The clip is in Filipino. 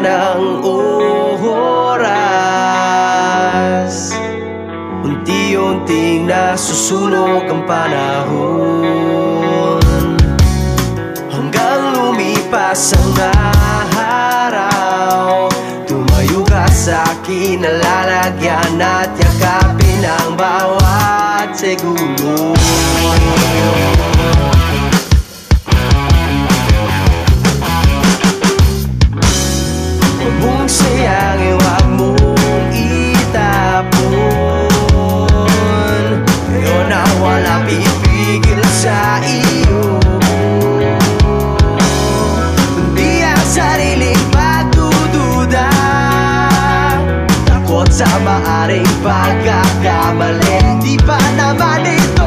ng oras. Unti-unting nasusunog ang panahon. Hanggang lumipas ang araw Tumayo ka sa akin, nalalagyan at yakapin ang bawat segundo maaring pagkakamali. Di pa naman ito